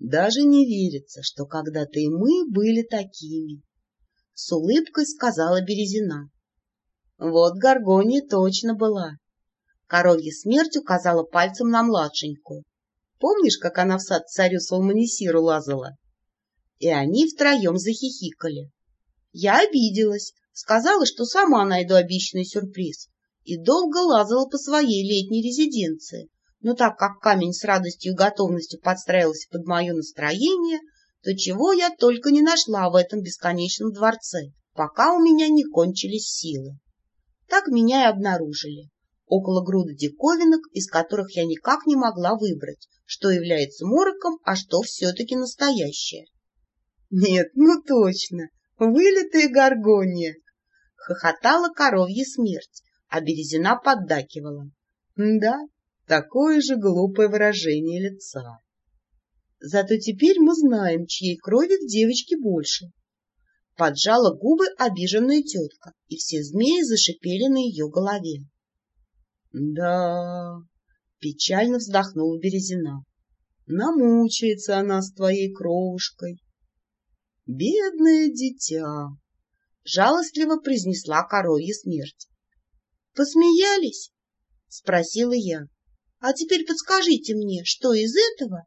Даже не верится, что когда-то и мы были такими. С улыбкой сказала Березина. Вот Горгония точно была. Коровья смерть указала пальцем на младшенькую. Помнишь, как она в сад царю Салманисиру лазала? И они втроем захихикали. Я обиделась, сказала, что сама найду обещанный сюрприз, и долго лазала по своей летней резиденции. Но так как камень с радостью и готовностью подстраивался под мое настроение, то чего я только не нашла в этом бесконечном дворце, пока у меня не кончились силы. Так меня и обнаружили, около груды диковинок, из которых я никак не могла выбрать, что является мороком, а что все-таки настоящее. Нет, ну точно, вылитая горгония! Хохотала коровья смерть, а березина поддакивала. Да, такое же глупое выражение лица. Зато теперь мы знаем, чьей крови в девочке больше. Поджала губы обиженная тетка, и все змеи зашипели на ее голове. — Да, — печально вздохнула Березина, — намучается она с твоей кровушкой. — Бедное дитя! — жалостливо произнесла коровья смерть. — Посмеялись? — спросила я. — А теперь подскажите мне, что из этого?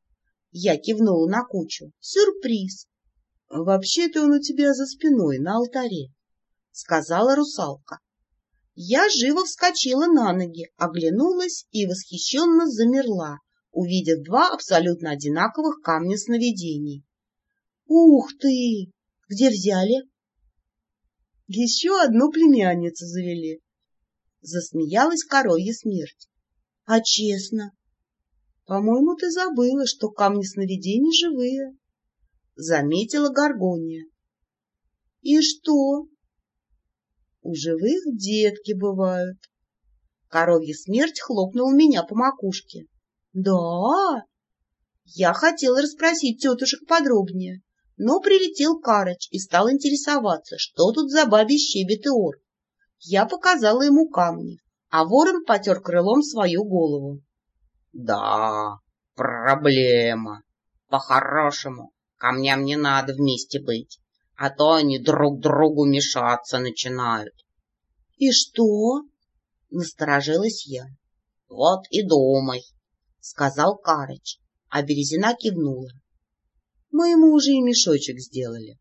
Я кивнула на кучу. — Сюрприз. — Вообще-то он у тебя за спиной, на алтаре, — сказала русалка. Я живо вскочила на ноги, оглянулась и восхищенно замерла, увидев два абсолютно одинаковых камня сновидений. «Ух ты! Где взяли?» «Еще одну племянницу завели», — засмеялась коровья смерть. «А честно?» «По-моему, ты забыла, что камни сновидений живые», — заметила Гаргония. «И что?» У живых детки бывают. Коровья смерть хлопнула меня по макушке. Да? Я хотела расспросить тетушек подробнее, но прилетел Карыч и стал интересоваться, что тут за бабий щебет и ор. Я показала ему камни, а ворон потер крылом свою голову. Да, проблема. По-хорошему, камням не надо вместе быть а то они друг другу мешаться начинают. — И что? — насторожилась я. — Вот и думай, — сказал Карыч, а Березина кивнула. — Мы ему уже и мешочек сделали.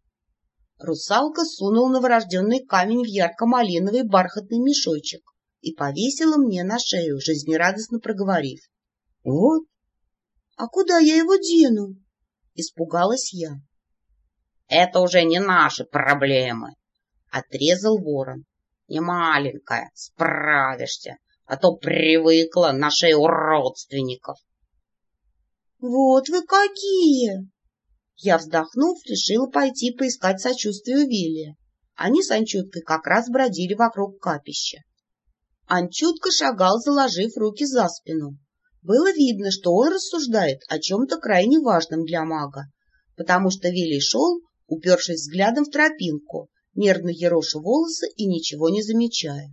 Русалка сунула новорожденный камень в ярко-малиновый бархатный мешочек и повесила мне на шею, жизнерадостно проговорив. — Вот. — А куда я его дену? — испугалась я. Это уже не наши проблемы, — отрезал ворон. Не маленькая, справишься, а то привыкла на шею родственников. Вот вы какие! Я, вздохнув, решила пойти поискать сочувствие у Вилли. Они с Анчуткой как раз бродили вокруг капища. Анчутка шагал, заложив руки за спину. Было видно, что он рассуждает о чем-то крайне важном для мага, потому что Вилли шел, упершись взглядом в тропинку, нервно ероша волосы и ничего не замечая.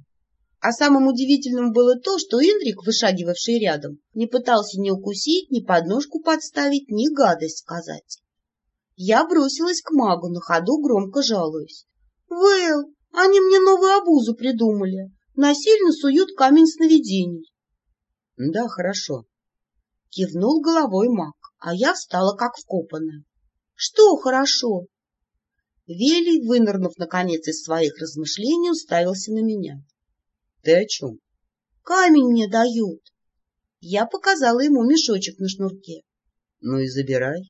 А самым удивительным было то, что Индрик, вышагивавший рядом, не пытался ни укусить, ни подножку подставить, ни гадость сказать. Я бросилась к магу, на ходу громко жалуясь. — Вэл, они мне новую обузу придумали. Насильно суют камень сновидений. — Да, хорошо. Кивнул головой маг, а я встала как вкопанная. — Что хорошо? Велий, вынырнув, наконец, из своих размышлений, уставился на меня. — Ты о чем? — Камень мне дают. Я показала ему мешочек на шнурке. — Ну и забирай.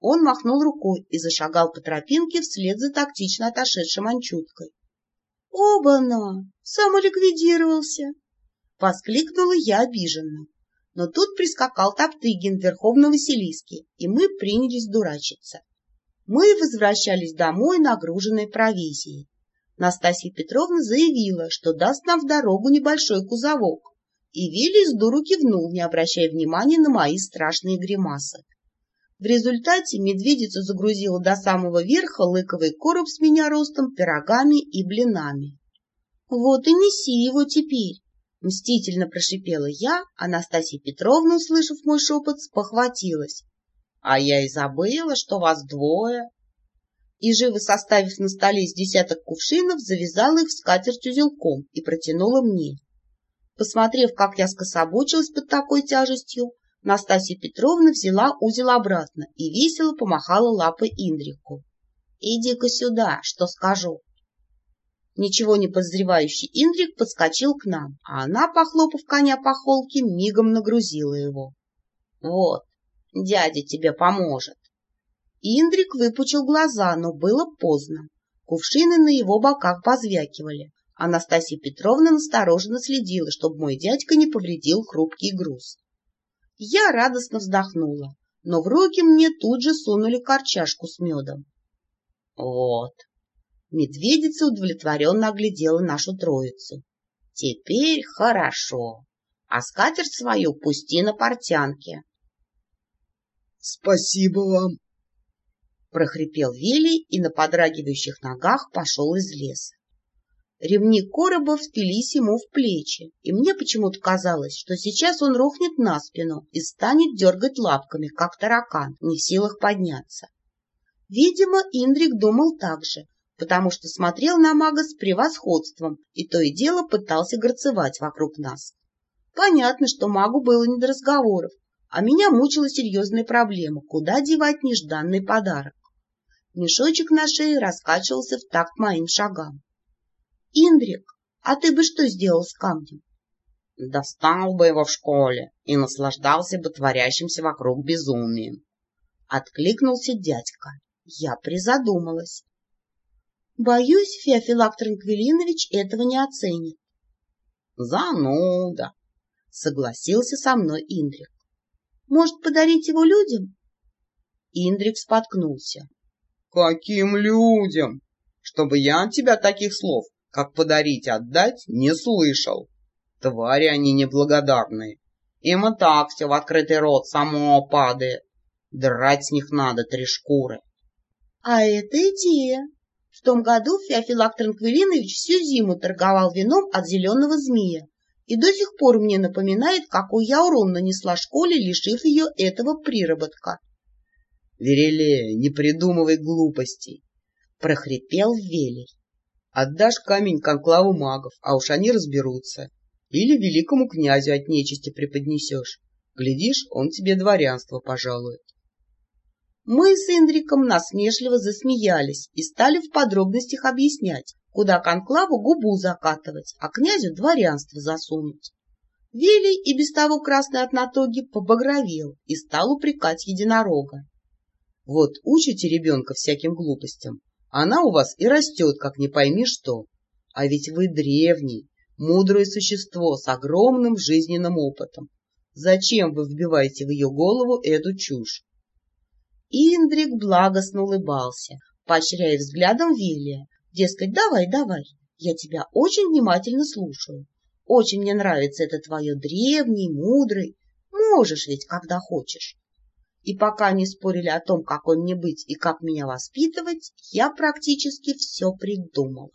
Он махнул рукой и зашагал по тропинке вслед за тактично отошедшим анчуткой. — Оба-на! Самоликвидировался! — воскликнула я обиженно. Но тут прискакал Топтыгин Верховного Василиски, и мы принялись дурачиться. Мы возвращались домой, нагруженной провизией. Настасья Петровна заявила, что даст нам в дорогу небольшой кузовок, и Вилли с дуру кивнул, не обращая внимания на мои страшные гримасы. В результате медведица загрузила до самого верха лыковый короб с меня ростом пирогами и блинами. — Вот и неси его теперь! — мстительно прошипела я, Анастасия Петровна, услышав мой шепот, спохватилась. А я и забыла, что вас двое. И, живо составив на столе с десяток кувшинов, завязала их в скатерть узелком и протянула мне. Посмотрев, как я скособочилась под такой тяжестью, Настасья Петровна взяла узел обратно и весело помахала лапой Индрику. — Иди-ка сюда, что скажу. Ничего не подозревающий Индрик подскочил к нам, а она, похлопав коня по холке, мигом нагрузила его. — Вот, дядя тебе поможет. Индрик выпучил глаза, но было поздно. Кувшины на его боках позвякивали. Анастасия Петровна настороженно следила, чтобы мой дядька не повредил хрупкий груз. Я радостно вздохнула, но в руки мне тут же сунули корчашку с медом. — Вот, Медведица удовлетворенно оглядела нашу троицу. Теперь хорошо. А скатерть свою пусти на портянке. — Спасибо вам! — прохрипел Вилли и на подрагивающих ногах пошел из леса. Ремни короба впились ему в плечи, и мне почему-то казалось, что сейчас он рухнет на спину и станет дергать лапками, как таракан, не в силах подняться. Видимо, Индрик думал так же, потому что смотрел на мага с превосходством и то и дело пытался горцевать вокруг нас. Понятно, что магу было не до разговоров, а меня мучила серьезная проблема, куда девать нежданный подарок. Мешочек на шее раскачивался в такт моим шагам. — Индрик, а ты бы что сделал с камнем? — Достал бы его в школе и наслаждался бы творящимся вокруг безумием. Откликнулся дядька. Я призадумалась. Боюсь, Феофилак Транквилинович этого не оценит. — Зануда! — согласился со мной Индрик. — Может, подарить его людям? Индрик споткнулся. — Каким людям? Чтобы я от тебя таких слов, как подарить отдать, не слышал. Твари они неблагодарные. Им и так все в открытый рот само падает. Драть с них надо три шкуры. — А это идея! В том году Феофилак Транквилинович всю зиму торговал вином от зеленого змея и до сих пор мне напоминает, какой я урон нанесла школе, лишив ее этого приработка. — Верелея, не придумывай глупостей! — прохрипел Велий. — Отдашь камень конклаву магов, а уж они разберутся. Или великому князю от нечисти преподнесешь. Глядишь, он тебе дворянство пожалует. Мы с Индриком насмешливо засмеялись и стали в подробностях объяснять, куда конклаву губу закатывать, а князю дворянство засунуть. Вели и без того красный от натоги побагровел и стал упрекать единорога. — Вот учите ребенка всяким глупостям, она у вас и растет, как не пойми что. А ведь вы древний, мудрое существо с огромным жизненным опытом. Зачем вы вбиваете в ее голову эту чушь? Индрик благостно улыбался, поощряя взглядом Вилли. Дескать, давай, давай, я тебя очень внимательно слушаю. Очень мне нравится это твое древний, мудрый. Можешь ведь, когда хочешь. И пока не спорили о том, какой мне быть и как меня воспитывать, я практически все придумала.